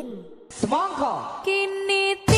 กิน Kini